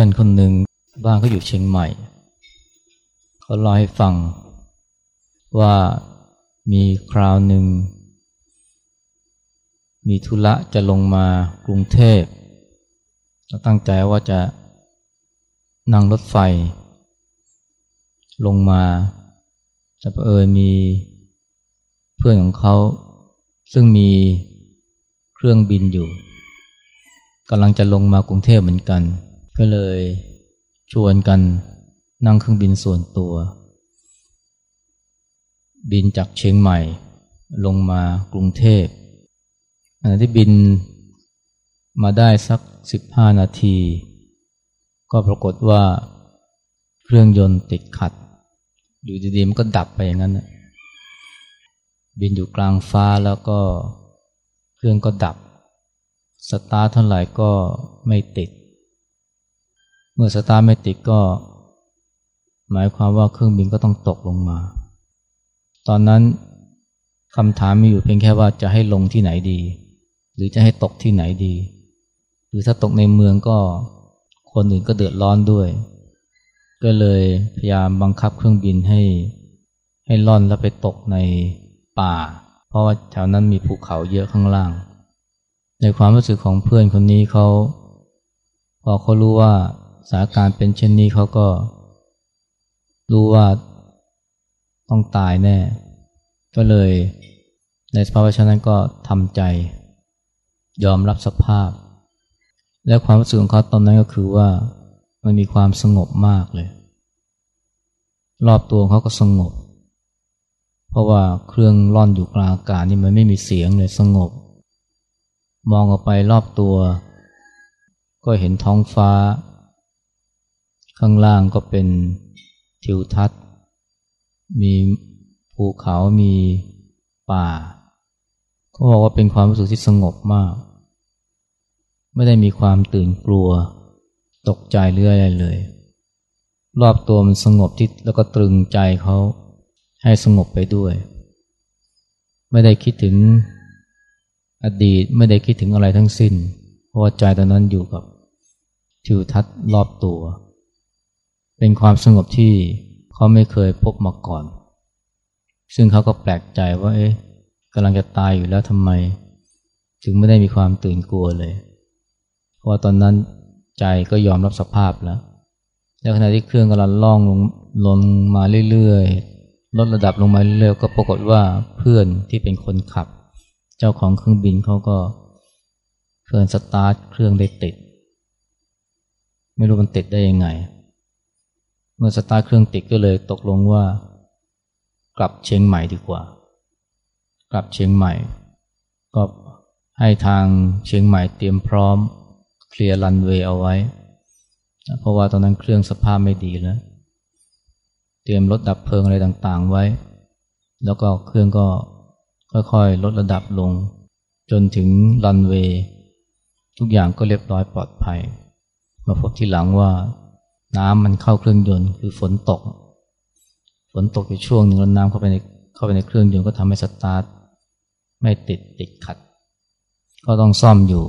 พื่อนคนหนึ่งบ้านเขาอยู่เชียงใหม่ เขาเล่าให้ฟัง ว่ามีคราวหนึ่ง มีธุระจะลงมากรุงเทพตั้งใจว่าจะนั่งรถไฟ ลงมาจะเออมีเพื่อนของเขา ซึ่งมีเครื่องบินอยู่กำลังจะลงมากรุงเทพเหมือนกัน ก็เลยชวนกันนั่งเครื่องบินส่วนตัว บินจากเชียงใหม่ลงมากรุงเทพขณะที่บินมาได้สักสิบห้านาที ก็ปรากฏว่าเครื่องยนต์ติดขัด อยู่ดีๆมันก็ดับไปอย่างนั้นนะบินอยู่กลางฟ้าแล้วก็เครื่องก็ดับ สตาร์ทเท่าไหร่ก็ไม่ติด เมื่อสตาร์ทไม่ติดก็ หมายความว่าเครื่องบินก็ต้องตกลงมา ตอนนั้นคำถามมีอยู่เพียงแค่ว่าจะให้ลงที่ไหนดี หรือจะให้ตกที่ไหนดี หรือถ้าตกในเมืองก็คนอื่นก็เดือดร้อนด้วย ก็เลยพยายามบังคับเครื่องบินให้ ให้ล่อนแล้วไปตกในป่า เพราะว่าแถวนั้นมีภูเขาเยอะข้างล่าง ในความรู้สึกของเพื่อนคนนี้เขาพอเขารู้ว่า สถานการณ์เป็นเช่นนี้เขาก็ รู้ว่าต้องตายแน่ ก็เลยในสภาวะเช่นนั้นก็ทำใจ ยอมรับสภาพ และความรู้สึกของเขาตอนนั้นก็คือว่ามันมีความสงบมากเลย รอบตัวเขาก็สงบ เพราะว่าเครื่องร่อนอยู่กลางอากาศนี่มันไม่มีเสียงเลยสงบ มองออกไปรอบตัว ก็เห็นท้องฟ้า ข้างล่างก็เป็นทิวทัศน์ มีภูเขามีป่าเขาบอกว่าเป็นความรู้สึกที่สงบมาก ไม่ได้มีความตื่นกลัว ตกใจเรื่อยเลย รอบตัวมันสงบที่แล้วก็ตรึงใจเขาให้สงบไปด้วย ไม่ได้คิดถึงอดีตไม่ได้คิดถึงอะไรทั้งสิ้น เพราะว่าใจตอนนั้นอยู่กับทิวทัศน์รอบตัว เป็นความสงบที่เขาไม่เคยพบมาก่อน ซึ่งเขาก็แปลกใจว่า เอ๊ะกำลังจะตายอยู่แล้วทำไม ถึงไม่ได้มีความตื่นกลัวเลย เพราะตอนนั้นใจก็ยอมรับสภาพแล้วแล้วขณะที่เครื่องกำลังล่องลงลงมาเรื่อยๆ ลดระดับลงมาเรื่อยๆ ก็ปรากฏว่าเพื่อนที่เป็นคนขับ เจ้าของเครื่องบินเขาก็เพื่อนสตาร์ทเครื่องได้ติด ไม่รู้มันติดได้ยังไง เมื่อสตาร์เครื่องติดก็เลยตกลงว่า กลับเชียงใหม่ดีกว่า กลับเชียงใหม่ ก็ให้ทางเชียงใหม่เตรียมพร้อม เคลียร์รันเวย์เอาไว้ เพราะว่าตอนนั้นเครื่องสภาพไม่ดีแล้ว เตรียมรถดับเพลิงอะไรต่างๆไว้ แล้วก็เครื่องก็ค่อยๆ ลดระดับลง จนถึงรันเวย์ทุกอย่างก็เรียบร้อยปลอดภัย มาพบที่หลังว่า น้ำมันเข้าเครื่องยนต์คือฝนตก ฝนตกอยู่ช่วงหนึ่งแล้วน้ำเข้าไปในเข้าไปในเครื่องยนต์ก็ทำให้สตาร์ทไม่ติดติดขัด ก็ต้องซ่อมอยู่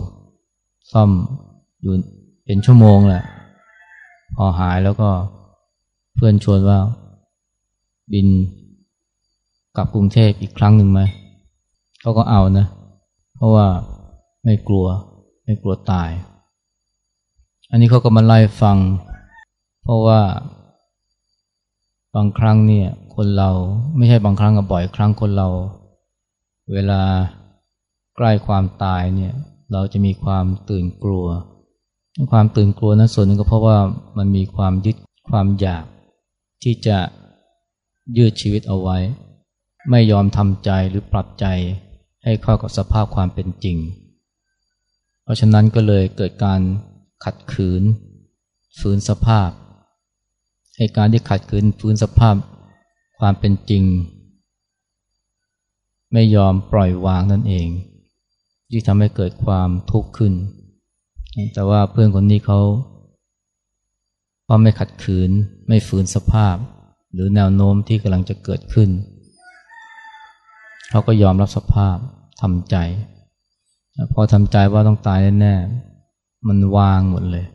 ซ่อมอยู่เป็นชั่วโมงแหละพอหายแล้วก็เพื่อนชวนว่า บินกลับกรุงเทพอีกครั้งหนึ่งไหมเขาก็เอานะ เพราะว่าไม่กลัวไม่กลัวตาย อันนี้เขาก็มาไล่ฟัง ราะว่า บางครั้งเนี่ย คนเราไม่ใช่บางครั้งกับบ่อยครั้งคนเรา เวลาใกล้ความตายเนี่ย เราจะมีความตื่นกลัว ความตื่นกลัวนั้นส่วนหนึ่งก็เพราะว่ามันมีความยึดความอยาก ที่จะยืดชีวิตเอาไว้ ไม่ยอมทำใจหรือปรับใจให้เข้ากับสภาพความเป็นจริง เพราะฉะนั้นก็เลยเกิดการขัดขืนฝืนสภาพ ให้การที่ขัดขืนฝืนสภาพความเป็นจริง ไม่ยอมปล่อยวางนั่นเอง ที่ทำให้เกิดความทุกข์ขึ้น แต่ว่าเพื่อนคนนี้เขาก็ไม่ขัดขืนไม่ฝืนสภาพ หรือแนวโน้มที่กำลังจะเกิดขึ้น เขาก็ยอมรับสภาพทำใจ พอทำใจว่าต้องตายแน่ๆมันวางหมดเลย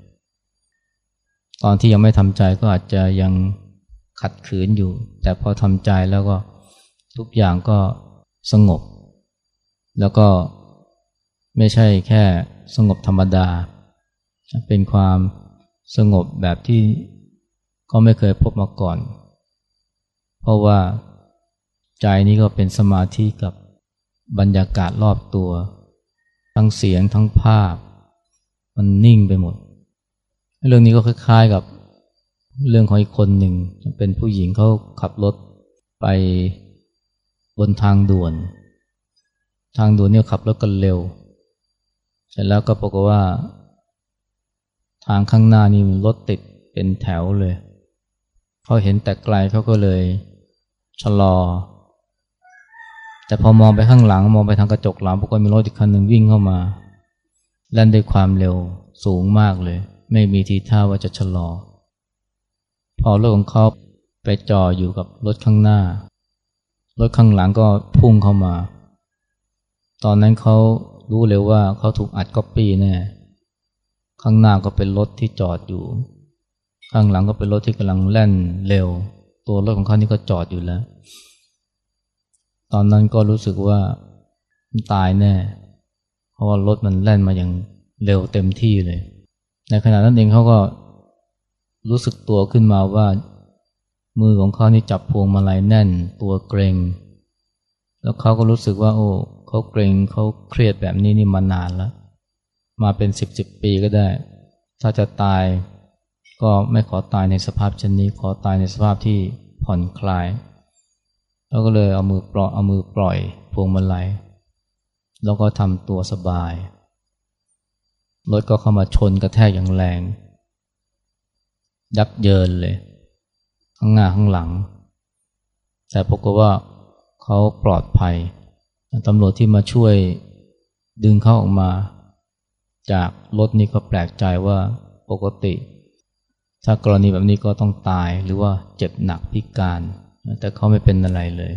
ตอนที่ยังไม่ทำใจก็อาจจะยังขัดขืนอยู่ แต่พอทำใจแล้วก็ทุกอย่างก็สงบ แล้วก็ไม่ใช่แค่สงบธรรมดา เป็นความสงบแบบที่เขาไม่เคยพบมาก่อน เพราะว่าใจนี้ก็เป็นสมาธิกับบรรยากาศรอบตัว ทั้งเสียงทั้งภาพ มันนิ่งไปหมด เรื่องนี้ก็คล้ายๆกับเรื่องของอีกคนหนึ่งเป็นผู้หญิงเขาขับรถไปบนทางด่วน ทางด่วนเนี่ยขับรถกันเร็ว เสร็จแล้วก็ปรากฏว่า ทางข้างหน้านี่รถติดเป็นแถวเลยเขาเห็นแต่ไกลเขาก็เลยชะลอ แต่พอมองไปข้างหลังมองไปทางกระจกหลังปรากฏมีรถอีกคันหนึ่งวิ่งเข้ามาแล่นด้วยความเร็วสูงมากเลย ไม่มีทีท่าว่าจะชะลอ พอรถของเขาไปจ่ออยู่กับรถข้างหน้า รถข้างหลังก็พุ่งเข้ามา ตอนนั้นเขารู้เลยว่าเขาถูกอัดก๊อปปี้แน่ข้างหน้าก็เป็นรถที่จอดอยู่ ข้างหลังก็เป็นรถที่กำลังแล่นเร็ว ตัวรถของเขานี่ก็จอดอยู่แล้ว ตอนนั้นก็รู้สึกว่าตายแน่ เพราะว่ารถมันแล่นมาอย่างเร็วเต็มที่เลย ในขณะนั้นเองเขาก็รู้สึกตัวขึ้นมาว่า มือของเขานี่จับพวงมาลัยแน่น ตัวเกรงแล้วเขาก็รู้สึกว่า โอ้เขาเกรงเขาเครียดแบบนี้นี่มานานแล้ว มาเป็นสิบสิบปีก็ได้ ถ้าจะตายก็ไม่ขอตายในสภาพเช่นนี้ ขอตายในสภาพที่ผ่อนคลาย แล้วก็เลยเอามือปล่อยเอามือปล่อยพวงมาลัยแล้วก็ทำตัวสบาย รถก็เข้ามาชนกระแทกอย่างแรง ยับเยินเลย ข้างหน้าข้างหลัง แต่ปรากฏว่าเขาปลอดภัยตำรวจที่มาช่วยดึงเขาออกมา จากรถนี้ก็แปลกใจว่าปกติ ถ้ากรณีแบบนี้ก็ต้องตายหรือว่าเจ็บหนักพิการ แต่เขาไม่เป็นอะไรเลย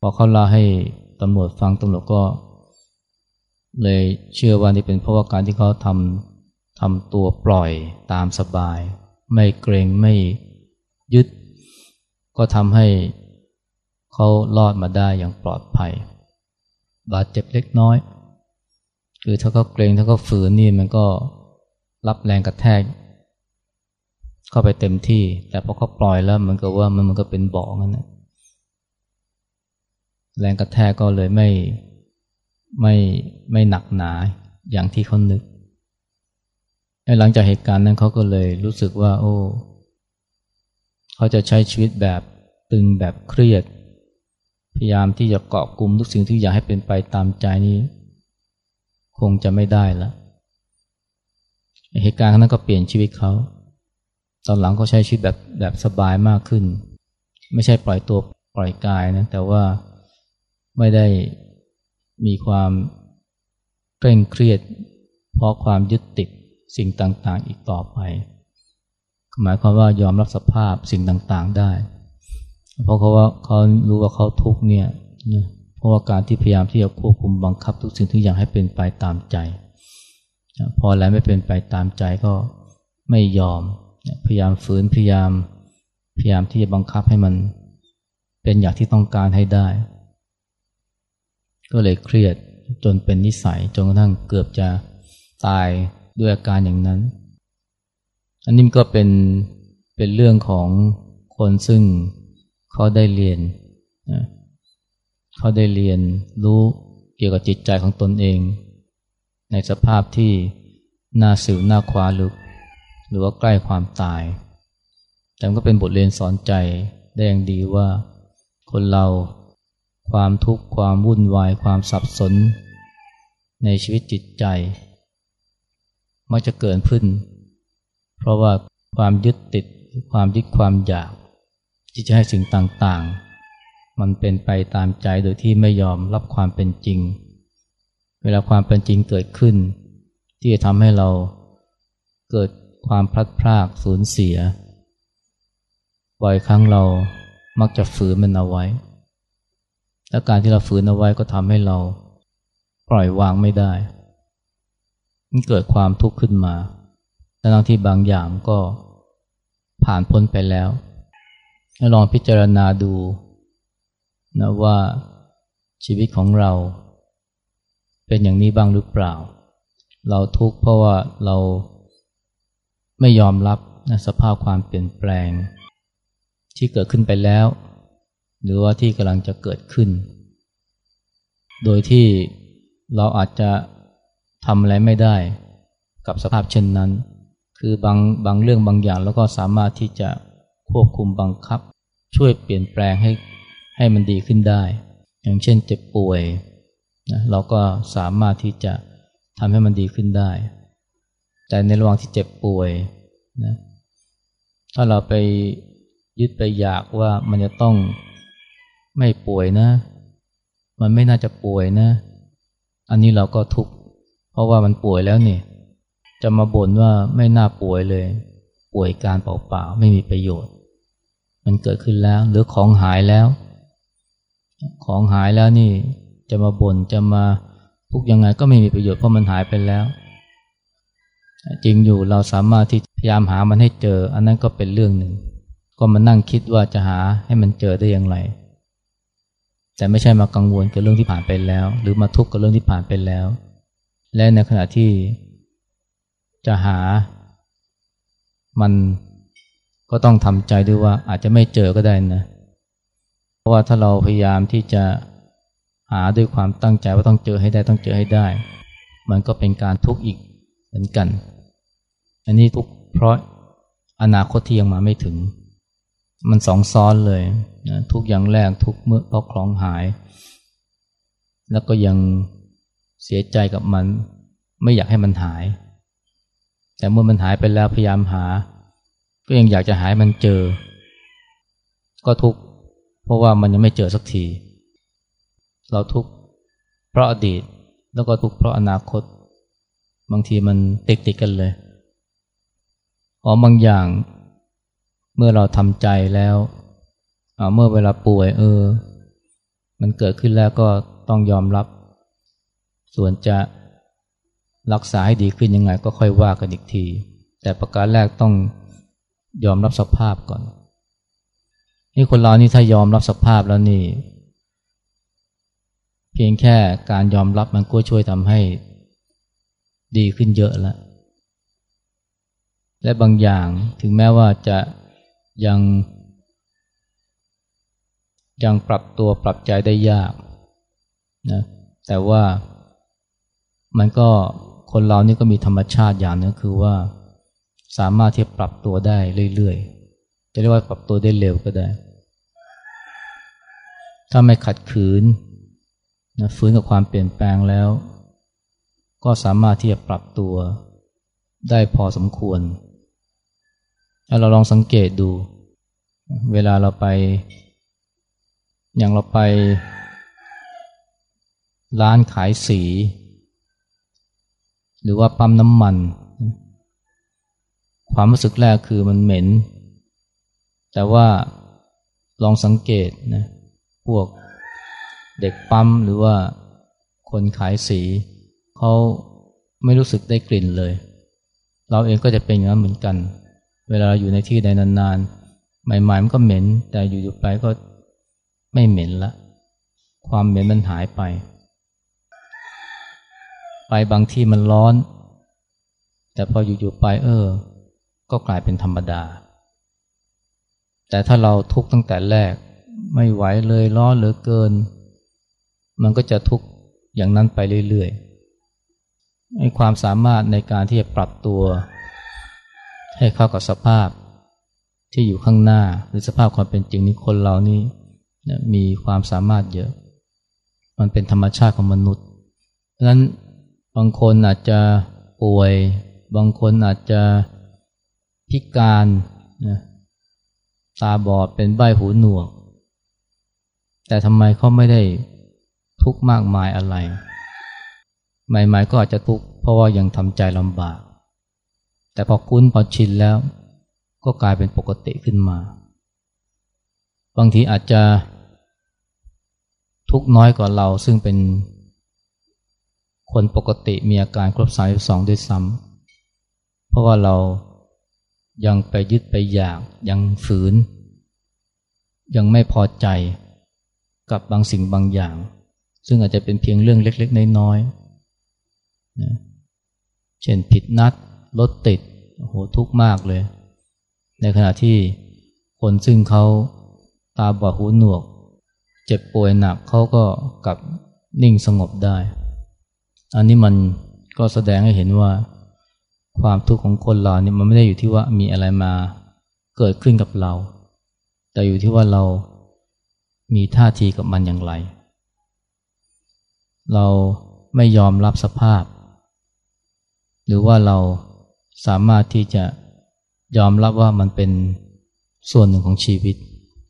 พอเขาเล่าให้ตำรวจฟังตำรวจก็ เลยเชื่อว่านี่เป็นเพราะว่าการที่เขาทำทำตัวปล่อยตามสบาย ไม่เกรงไม่ยึด ก็ทำให้เขารอดมาได้อย่างปลอดภัย บาดเจ็บเล็กน้อย คือถ้าเขาเกรงถ้าเขาฝืนนี่มันก็รับแรงกระแทก เข้าไปเต็มที่ แต่พอเขาปล่อยแล้วมันก็ว่ามันมันก็เป็นเบาะนั่นแหละแรงกระแทกก็เลยไม่ ไม่ไม่หนักหนาอย่างที่เขานึกหลังจากเหตุการณ์นั้นเขาก็เลยรู้สึกว่า โอ้เขาจะใช้ชีวิตแบบตึงแบบเครียด พยายามที่จะเกาะกลุ่มทุกสิ่งที่อย่ากให้เป็นไปตามใจนี้ คงจะไม่ได้แล้วเหตุการณ์นั้นก็เปลี่ยนชีวิตเขา ตอนหลังเขาใช้ชีวิตแบบแบบสบายมากขึ้น ไม่ใช่ปล่อยตัวปล่อยกายนะ แต่ว่าไม่ได้ มีความเคร่งเครียด เพราะความยึดติดสิ่งต่างๆ อีกต่อไป หมายความว่ายอมรับสภาพสิ่งต่างๆได้ เพราะเขาว่าเขารู้ว่าเขาทุกเนี่ยเพราะว่าการที่พยายามที่จะควบคุมบังคับทุกสิ่งทุกอย่างให้เป็นไปตามใจ พอแล้วไม่เป็นไปตามใจก็ไม่ยอม พยายามฝืนพยายามพยายามที่จะบังคับให้มันเป็นอย่างที่ต้องการให้ได้ ก็เลยเครียดจนเป็นนิสัยจนกระทั่งเกือบจะตายด้วยอาการอย่างนั้น อันนี้ก็เป็นเป็นเรื่องของคนซึ่งเขาได้เรียนนะเขาได้เรียนรู้เกี่ยวกับจิตใจของตนเอง ในสภาพที่น่าสิวน่าคว้าลึก หรือว่าใกล้ความตาย แต่ก็เป็นบทเรียนสอนใจได้อย่างดีว่าคนเรา ความทุกข์ความวุ่นวาย ความสับสน ในชีวิตจิตใจ มักจะเกิดขึ้น เพราะว่าความยึดติดความยึดความอยาก ที่จะให้สิ่งต่างๆ มันเป็นไปตามใจโดยที่ไม่ยอมรับความเป็นจริง เวลาความเป็นจริงเกิดขึ้น ที่จะทำให้เราเกิดความพลัดพรากสูญเสียบ่อยครั้งเรามักจะฝืนมันเอาไว้ และการที่เราฝืนเอาไว้ก็ทำให้เราปล่อยวางไม่ได้ มันเกิดความทุกข์ขึ้นมาทั้งที่บางอย่างก็ผ่านพ้นไปแล้วลองพิจารณาดูนะว่าชีวิตของเรา เป็นอย่างนี้บ้างหรือเปล่า เราทุกข์เพราะว่าเราไม่ยอมรับนะสภาพความเปลี่ยนแปลง ที่เกิดขึ้นไปแล้ว หรือว่าที่กำลังจะเกิดขึ้น โดยที่เราอาจจะทำอะไรไม่ได้กับสภาพเช่นนั้น คือบางบางเรื่องบางอย่างแล้วก็สามารถที่จะควบคุมบังคับ ช่วยเปลี่ยนแปลงให้ให้มันดีขึ้นได้ อย่างเช่นเจ็บป่วยนะเราก็สามารถที่จะทำให้มันดีขึ้นได้ แต่ในระหว่างที่เจ็บป่วยนะถ้าเราไปยึดไปอยากว่ามันจะต้อง ไม่ป่วยนะ มันไม่น่าจะป่วยนะ อันนี้เราก็ทุกข์เพราะว่ามันป่วยแล้วนี่จะมาบ่นว่าไม่น่าป่วยเลย ป่วยการเปล่าๆไม่มีประโยชน์ มันเกิดขึ้นแล้วหรือของหายแล้ว ของหายแล้วนี่จะมาบน่นจะมาทุกยังไงก็ไม่มีประโยชน์เพราะมันหายไปแล้ว จริงอยู่เราสามารถที่พยายามหามันให้เจอ อันนั้นก็เป็นเรื่องหนึ่ง ก็มานั่งคิดว่าจะหาให้มันเจอได้อย่างไร แต่ไม่ใช่มากังวลกับเรื่องที่ผ่านไปแล้ว หรือมาทุกข์กับเรื่องที่ผ่านไปแล้ว และในขณะที่จะหา มันก็ต้องทำใจด้วยว่าอาจจะไม่เจอก็ได้นะ เพราะว่าถ้าเราพยายามที่จะหาด้วยความตั้งใจว่าต้องเจอให้ได้ต้องเจอให้ได้ มันก็เป็นการทุกข์อีกเหมือนกัน อันนี้ทุกข์เพราะอนาคตที่ยังมาไม่ถึง มันสองซ้อนเลยนะทุกอย่างแรกทุกเมื่อเพราะคลองหาย แล้วก็ยังเสียใจกับมัน ไม่อยากให้มันหาย แต่เมื่อมันหายไปแล้วพยายามหา ก็ยังอยากจะหายมันเจอ ก็ทุกเพราะว่ามันยังไม่เจอสักที เราทุกเพราะอดีตแล้วก็ทุกเพราะอนาคต บางทีมันติดติดกันเลยอ๋อบางอย่าง เมื่อเราทำใจแล้วเมื่อเวลาป่วย เออ มันเกิดขึ้นแล้วก็ต้องยอมรับ ส่วนจะรักษาให้ดีขึ้นยังไง ก็ค่อยว่ากันอีกที แต่ประการแรกต้องยอมรับสภาพก่อน นี่คนเรานี่ถ้ายอมรับสภาพแล้วนี่ เพียงแค่การยอมรับมันก็ช่วยทำให้ดีขึ้นเยอะแล้ว และบางอย่างถึงแม้ว่าจะ ยังยังปรับตัวปรับใจได้ยากนะแต่ว่ามันก็คนเรานี่ก็มีธรรมชาติอย่างนึงคือว่าสามารถที่จะปรับตัวได้เรื่อยๆ จะเรียกว่าปรับตัวได้เร็วก็ได้ ถ้าไม่ขัดขืนนะฟื้นกับความเปลี่ยนแปลงแล้ว ก็สามารถที่จะปรับตัวได้พอสมควร เราลองสังเกตดู เวลาเราไป อย่างเราไป ร้านขายสี หรือว่าปั๊มน้ำมัน ความรู้สึกแรกคือมันเหม็น แต่ว่าลองสังเกตนะพวกเด็กปั๊มหรือว่าคนขายสี เขาไม่รู้สึกได้กลิ่นเลย เราเองก็จะเป็นอย่างนั้นเหมือนกันเเวลาอยู่ในที่ใดนานๆ ใหม่ๆมันก็เหม็น แต่อยู่ๆไปก็ไม่เหม็นละ ความเหม็นมันหายไป ไปบางที่มันร้อน แต่พออยู่ๆไปเออ ก็กลายเป็นธรรมดา แต่ถ้าเราทุกข์ตั้งแต่แรก ไม่ไหวเลยร้อนเหลือเกิน มันก็จะทุกข์อย่างนั้นไปเรื่อยๆให้ความสามารถในการที่จะปรับตัว ให้เข้ากับสภาพที่อยู่ข้างหน้า หรือสภาพความเป็นจริงนี้คนเรานี่มีความสามารถเยอะ มันเป็นธรรมชาติของมนุษย์ดังนั้นบางคนอาจจะป่วย บางคนอาจจะพิการนะตาบอดเป็นใบหูหนวก แต่ทำไมเขาไม่ได้ทุกข์มากมายอะไร ใหม่ๆก็อาจจะทุกข์เพราะว่ายังทำใจลำบาก แต่พอคุ้นพอชินแล้ว ก็กลายเป็นปกติขึ้นมา บางทีอาจจะทุกน้อยกว่าเราซึ่งเป็น คนปกติมีอาการครบสายสองด้วยซ้ำเพราะว่าเรายังไปยึดไปอยากยังฝืน ยังไม่พอใจกับบางสิ่งบางอย่าง ซึ่งอาจจะเป็นเพียงเรื่องเล็ก ๆ น้อยๆนะเช่นผิดนัด รถติดโอ้โหทุกข์มากเลย ในขณะที่คนซึ่งเขาตาบอดหูหนวก เจ็บป่วยหนักเขาก็กลับนิ่งสงบได้ อันนี้มันก็แสดงให้เห็นว่า ความทุกข์ของคนเราเนี่ยมันไม่ได้อยู่ที่ว่ามีอะไรมาเกิดขึ้นกับเรา แต่อยู่ที่ว่าเรามีท่าทีกับมันอย่างไร เราไม่ยอมรับสภาพ หรือว่าเรา สามารถที่จะยอมรับว่ามันเป็นส่วนหนึ่งของชีวิต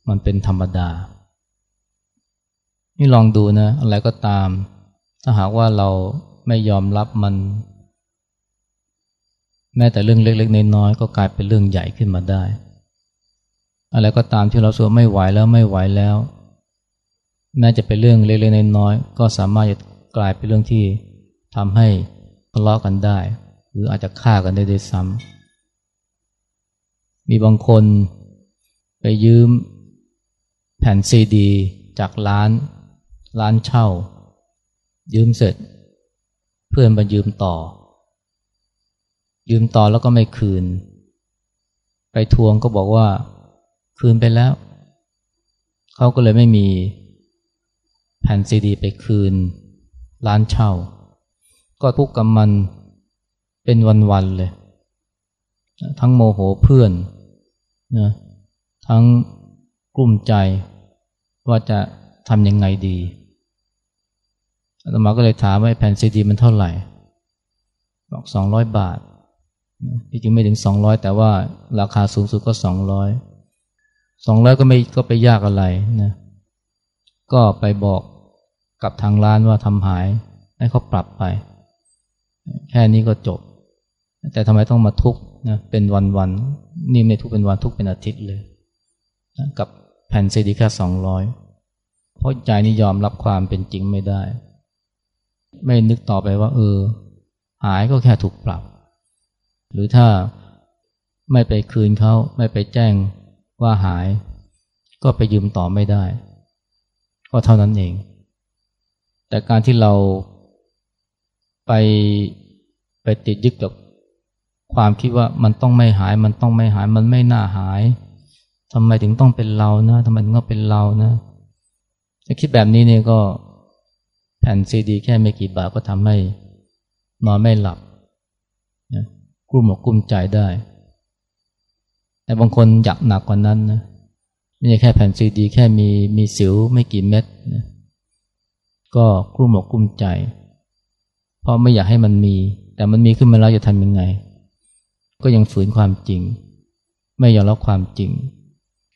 มันเป็นธรรมดา นี่ลองดูนะอะไรก็ตาม ถ้าหากว่าเราไม่ยอมรับมัน แม้แต่เรื่องเล็กๆน้อยๆก็กลายเป็นเรื่องใหญ่ขึ้นมาได้ อะไรก็ตามที่เราสัวไม่ไหวแล้วไม่ไหวแล้ว แม้จะเป็นเรื่องเล็กๆน้อยๆก็สามารถจะกลายเป็นเรื่องที่ทำให้ทะเลาะกันได้ รืออาจจะฆ่ากันได้ด้วยซ้ำมีบางคนไปยืมแผ่นซีดี จากร้านร้านเช่า ยืมเสร็จ เพื่อนมายืมต่อ ยืมต่อแล้วก็ไม่คืน ไปทวงก็บอกว่าคืนไปแล้ว เขาก็เลยไม่มีแผ่นซีดี ไปคืน ร้านเช่า ก็ทุกข์กับมัน เป็นวันๆเลย ทั้งโมโหเพื่อนนะทั้งกลุ้มใจว่าจะทำยังไงดีอาตมาก็เลยถามว่าแผ่นซีดีมันเท่าไหร่ บอกสองร้อยบาทที่จริงไม่ถึงสองร้อยแต่ว่าราคาสูงสุดก็สองร้อยสองร้อยก็ไม่ก็ไปยากอะไรนะก็ไปบอกกับทางร้านว่าทำหาย ให้เขาปรับไป แค่นี้ก็จบ แต่ทำไมต้องมาทุกข์นะเป็นวันๆนี่ไม่ทุกเป็นวันทุกเป็นอาทิตย์เลยกับแผ่นซีดีแค่สองร้อยเพราะใจนี่ยอมรับความเป็นจริงไม่ได้ ไม่นึกต่อไปว่า เออ หายก็แค่ถูกปรับ หรือถ้าไม่ไปคืนเขาไม่ไปแจ้งว่าหาย ก็ไปยืมต่อไม่ได้ ก็เท่านั้นเอง แต่การที่เราไปไปติดยึดกับ ความคิดว่ามันต้องไม่หาย มันต้องไม่หาย มันไม่น่าหายทำไมถึงต้องเป็นเรานะทำไมถึงต้องเป็นเรานะถ้าคิดแบบนี้เนี่ยก็แผ่นซีดี แค่ไม่กี่บาทก็ทำให้นอนไม่หลับนะกลุ้มอกกลุ้มใจได้ แต่บางคนอยากหนักกว่านั้นนะไม่ใช่แค่แผ่นซีดี แค่มีมีสิวไม่กี่เม็ดนะก็กลุ้มอกกลุ้มใจ เพราะไม่อยากให้มันมี แต่มันมีขึ้นมาแล้วจะทำยังไง ก็ยังฝืนความจริง ไม่ยอมรับความจริง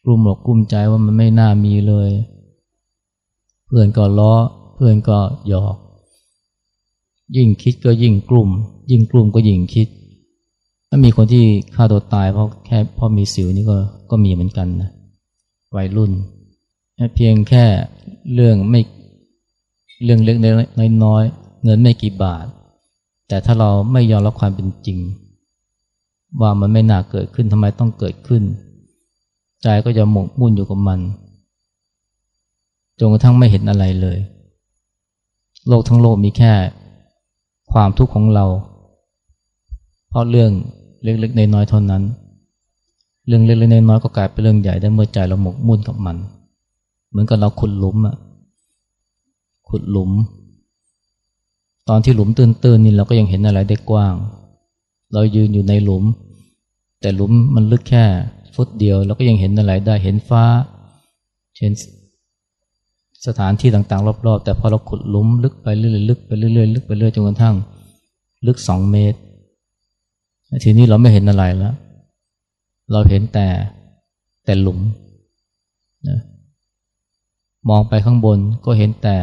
กลุ่มหลอกกลุ่มใจว่ามันไม่น่ามีเลย เพื่อนก็ล้อ เพื่อนก็หยอก ยิ่งคิดก็ยิ่งกลุ่ม ยิ่งกลุ่มก็ยิ่งคิด ถ้ามีคนที่ฆ่าตัวตายเพราะแค่เพราะมีสิวนี่ก็ก็มีเหมือนกันนะวัยรุ่นเพียงแค่เรื่องไม่เรื่องเล็กน้อยเงินไม่กี่บาท แต่ถ้าเราไม่ยอมรับความเป็นจริง ว่ามันไม่น่าเกิดขึ้นทำไมต้องเกิดขึ้น ใจก็จะหมกมุ่นอยู่กับมันจนกระทั่งไม่เห็นอะไรเลย โลกทั้งโลกมีแค่ความทุกข์ของเรา เพราะเรื่องเล็กๆน้อยๆเท่านั้น เรื่องเล็กๆน้อยๆก็กลายเป็นเรื่องใหญ่ได้เมื่อใจเราหมกมุ่นกับมัน เหมือนกับเราขุดหลุมอะขุดหลุม ตอนที่หลุมตื้นๆนี่เราก็ยังเห็นอะไรได้กว้าง เรายืนอยู่ในหลุม แต่หลุมมันลึกแค่ฟุตเดียวเราก็ยังเห็นอะไรได้เห็นฟ้าเช่นสถานที่ต่างๆ รอบๆ แต่พอเราขุดลุมลึกไปเรื่อยๆลึกไปเรื่อยๆลึกไปเรื่อยจนกระทั่ง ลึกสองเมตร ทีนี้เราไม่เห็นอะไรแล้ว เราเห็นแต่แต่หลุมนะมองไปข้างบนก็เห็นแต่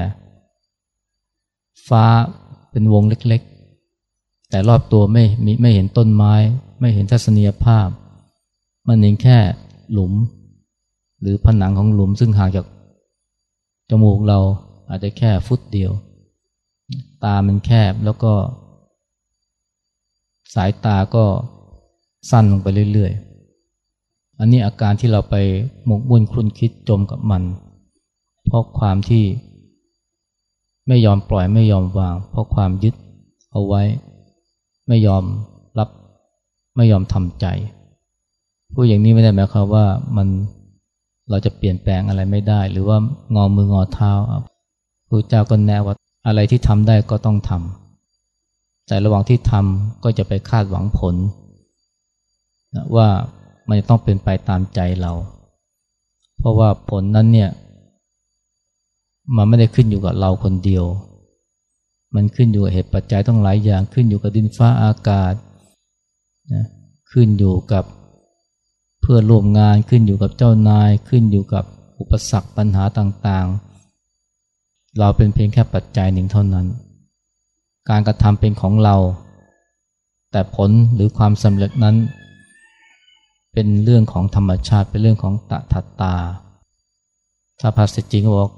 ฟ้าเป็นวงเล็ก แต่รอบตัวไม่ไม่เห็นต้นไม้ ไม่เห็นทัศนียภาพ มันเองแค่หลุม หรือผนังของหลุมซึ่งห่างจากจมูกเราอาจจะแค่ฟุตเดียว ตามันแคบแล้วก็ สายตาก็สั้นลงไปเรื่อยๆ อันนี้อาการที่เราไปหมกมุ่นคลุนคิดจมกับมัน เพราะความที่ไม่ยอมปล่อยไม่ยอมวาง เพราะความยึดเอาไว้ ไม่ยอมรับไม่ยอมทำใจพูดอย่างนี้ไม่ได้หมายความว่ามันเราจะเปลี่ยนแปลงอะไรไม่ได้ หรือว่างอมืองอเท้าพระเจ้าก็แนะว่าอะไรที่ทำได้ก็ต้องทำแต่ระหว่างที่ทำก็จะไปคาดหวังผลนะว่ามันจะต้องเป็นไปตามใจเรา เพราะว่าผลนั้นเนี่ย มันไม่ได้ขึ้นอยู่กับเราคนเดียว มันขึ้นอยู่กับเหตุปัจจัยต้องหลายอย่างขึ้นอยู่กับดินฟ้าอากาศนะขึ้นอยู่กับเพื่อร่วมงานขึ้นอยู่กับเจ้านาย ขึ้นอยู่กับอุปสรรคปัญหาต่างๆ เราเป็นเพียงแค่ปัจจัยหนึ่งเท่านั้น การกระทำเป็นของเรา แต่ผลหรือความสำเร็จนั้น เป็นเรื่องของธรรมชาติเป็นเรื่องของตถาตา ถ้าภาษาจริงก็บอก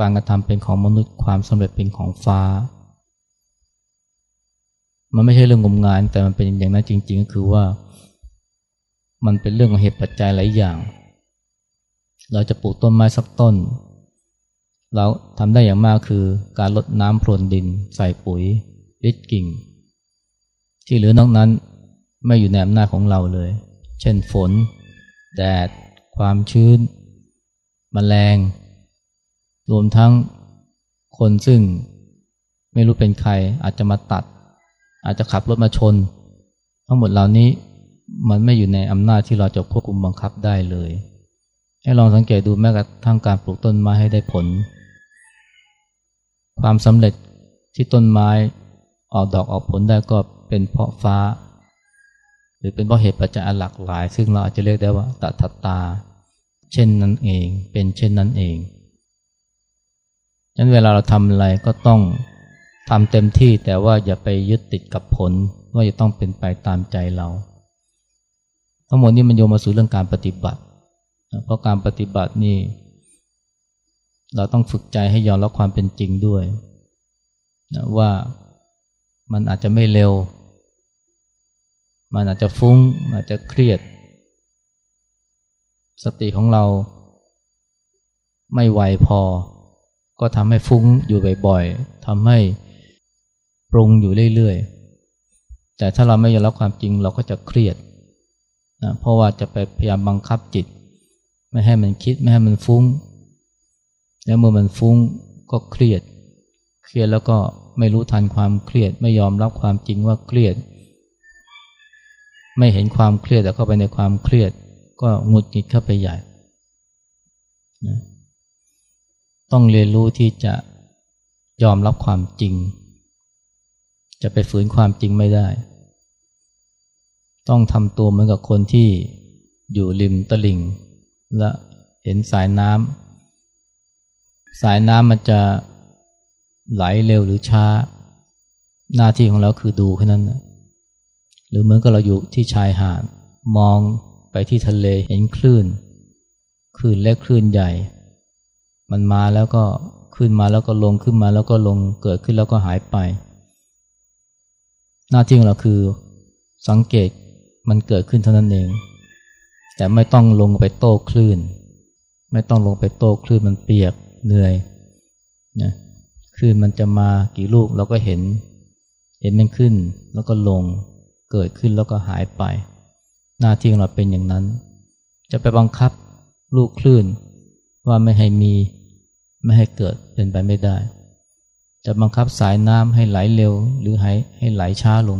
การกระทำเป็นของมนุษย์ความสำเร็จเป็นของฟ้า มันไม่ใช่เรื่องงมงายแต่มันเป็นอย่างนั้นจริง ๆ ก็คือว่า มันเป็นเรื่องของเหตุปัจจัยหลายอย่าง เราจะปลูกต้นไม้สักต้น เราทำได้อย่างมากคือการลดน้ำพรวนดิน ใส่ปุ๋ยริดกิ่ง ที่เหลือนอกนั้นไม่อยู่ในอำนาจของเราเลย เช่นฝน แดด ความชื้นมแมลง รวมทั้งคนซึ่งไม่รู้เป็นใคร อาจจะมาตัด อาจจะขับรถมาชน ทั้งหมดเหล่านี้มันไม่อยู่ในอำนาจที่เราจะควบคุมบังคับได้เลย ให้ลองสังเกตดูแม้กระทั่งการปลูกต้นไม้ให้ได้ผล ความสำเร็จที่ต้นไม้ออกดอกออกผลได้ก็เป็นเพราะฟ้า หรือเป็นเพราะเหตุปัจจัยหลากหลาย ซึ่งเราอาจจะเรียกได้ว่าตัทตา เช่นนั้นเอง เป็นเช่นนั้นเอง ฉะนั้นเวลาเราทำอะไรก็ต้องทำเต็มที่แต่ว่าอย่าไปยึดติดกับผลว่าจะต้องเป็นไปตามใจเรา ทั้งหมดนี้มันโยงมาสู่เรื่องการปฏิบัติ เพราะการปฏิบัตินี่ เราต้องฝึกใจให้ยอมรับความเป็นจริงด้วยนะว่ามันอาจจะไม่เร็ว มันอาจจะฟุง้ง อาจจะเครียด สติของเราไม่ไวพอ ก็ทำให้ฟุ้งอยู่บ่อยๆทำให้ปรุงอยู่เรื่อยๆ แต่ถ้าเราไม่ยอมรับความจริงเราก็จะเครียดนะเพราะว่าจะไปพยายามบังคับจิต ไม่ให้มันคิดไม่ให้มันฟุ้ง แล้วเมื่อมันฟุ้งก็เครียด เครียดแล้วก็ไม่รู้ทันความเครียด ไม่ยอมรับความจริงว่าเครียด ไม่เห็นความเครียดแต่เข้าไปในความเครียด ก็งุดหงิดเข้าไปใหญ่นะ ต้องเรียนรู้ที่จะยอมรับความจริง จะไปฝืนความจริงไม่ได้ ต้องทำตัวเหมือนกับคนที่อยู่ริมตลิ่ง และเห็นสายน้ำสายน้ำมันจะไหลเร็วหรือช้า หน้าที่ของเราคือดูแค่นั้นนะหรือเหมือนกับเราอยู่ที่ชายหาดมองไปที่ทะเลเห็นคลื่น คลื่นเล็กคลื่นใหญ่ มันมาแล้วก็ขึ้นมาแล้วก็ลงขึ้นมาแล้วก็ลงเกิดขึ้นแล้วก็หายไป หน้าที่ของเราคือสังเกตมันเกิดขึ้นเท่านั้นเอง แต่ไม่ต้องลงไปโต้คลื่น ไม่ต้องลงไปโต้คลื่นมันเปียกเหนื่อยนะคลื่นมันจะมากี่ลูกเราก็เห็น เห็นมันขึ้นแล้วก็ลงเกิดขึ้นแล้วก็หายไป หน้าที่ของเราเป็นอย่างนั้น จะไปบังคับลูกคลื่น ว่าไม่ให้มีไม่ให้เกิดเป็นไปไม่ได้ จะบังคับสายน้ำให้ไหลเร็ว หรือให้ให้ไหลช้าลง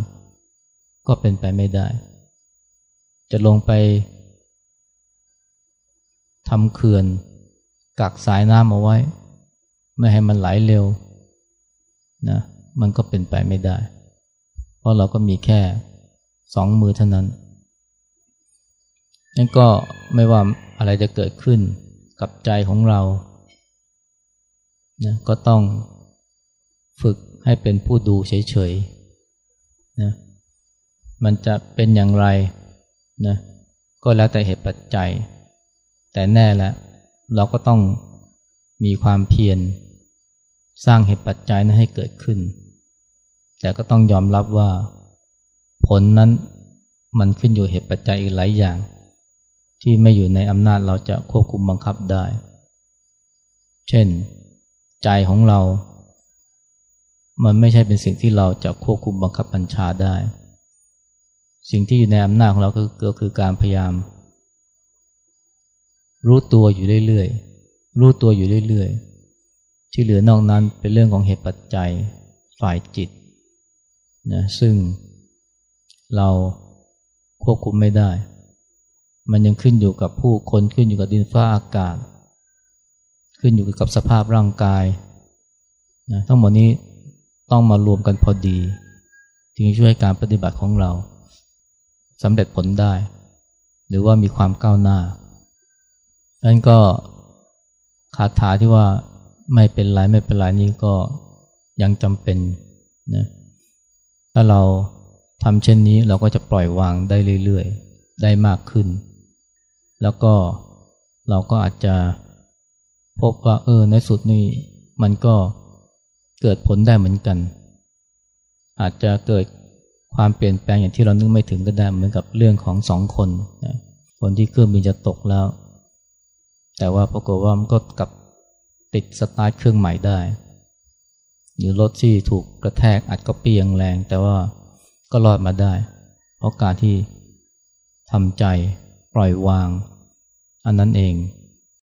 ก็เป็นไปไม่ได้ จะลงไปทำเขื่อน กักสายน้ำเอาไว้ ไม่ให้มันไหลเร็วนะมันก็เป็นไปไม่ได้ เพราะเราก็มีแค่สองมือเท่านั้นนั่นก็ไม่ว่าอะไรจะเกิดขึ้น กับใจของเรานะก็ต้องฝึกให้เป็นผู้ดูเฉยๆนะมันจะเป็นอย่างไรนะก็แล้วแต่เหตุปัจจัย แต่แน่ล้วเราก็ต้องมีความเพียรสร้างเหตุปัจจัยนั้นให้เกิดขึ้น แต่ก็ต้องยอมรับว่า ผลนั้นมันขึ้นอยู่เหตุปัจจัยอีกหลายอย่าง ที่ไม่อยู่ในอำนาจเราจะควบคุมบังคับได้ เช่น ใจของเรา มันไม่ใช่เป็นสิ่งที่เราจะควบคุมบังคับบัญชาได้ สิ่งที่อยู่ในอำนาจของเราก็คือการพยายาม รู้ตัวอยู่เรื่อยๆ รู้ตัวอยู่เรื่อยๆ ที่เหลือนอกนั้นเป็นเรื่องของเหตุปัจจัยฝ่ายจิตนะซึ่งเราควบคุมไม่ได้ มันยังขึ้นอยู่กับผู้คนขึ้นอยู่กับดินฟ้าอากาศ ขึ้นอยู่กับสภาพร่างกายนะทั้งหมดนี้ต้องมารวมกันพอดีถึงช่วยการปฏิบัติของเราสำเร็จผลได้ หรือว่ามีความก้าวหน้านั้นก็คาถาที่ว่าไม่เป็นไรไม่เป็นไรนี้ก็ยังจำเป็นนะถ้าเราทำเช่นนี้เราก็จะปล่อยวางได้เรื่อยๆ ได้มากขึ้น แล้วก็เราก็อาจจะพบว่าเออในสุดนี่มันก็เกิดผลได้เหมือนกัน อาจจะเกิดความเปลี่ยนแปลงอย่างที่เรานึกไม่ถึงก็ได้เหมือนกับเรื่องของสองคนนะคนที่เครื่องบินจะตกแล้ว แต่ว่าปรากฏว่ามันก็กลับติดสตาร์ทเครื่องใหม่ได้ หรือรถที่ถูกกระแทกอัดก็เปียงแรง แต่ว่าก็รอดมาได้ เพราะการที่ทำใจ ปล่อยวาง อันนั้นเอง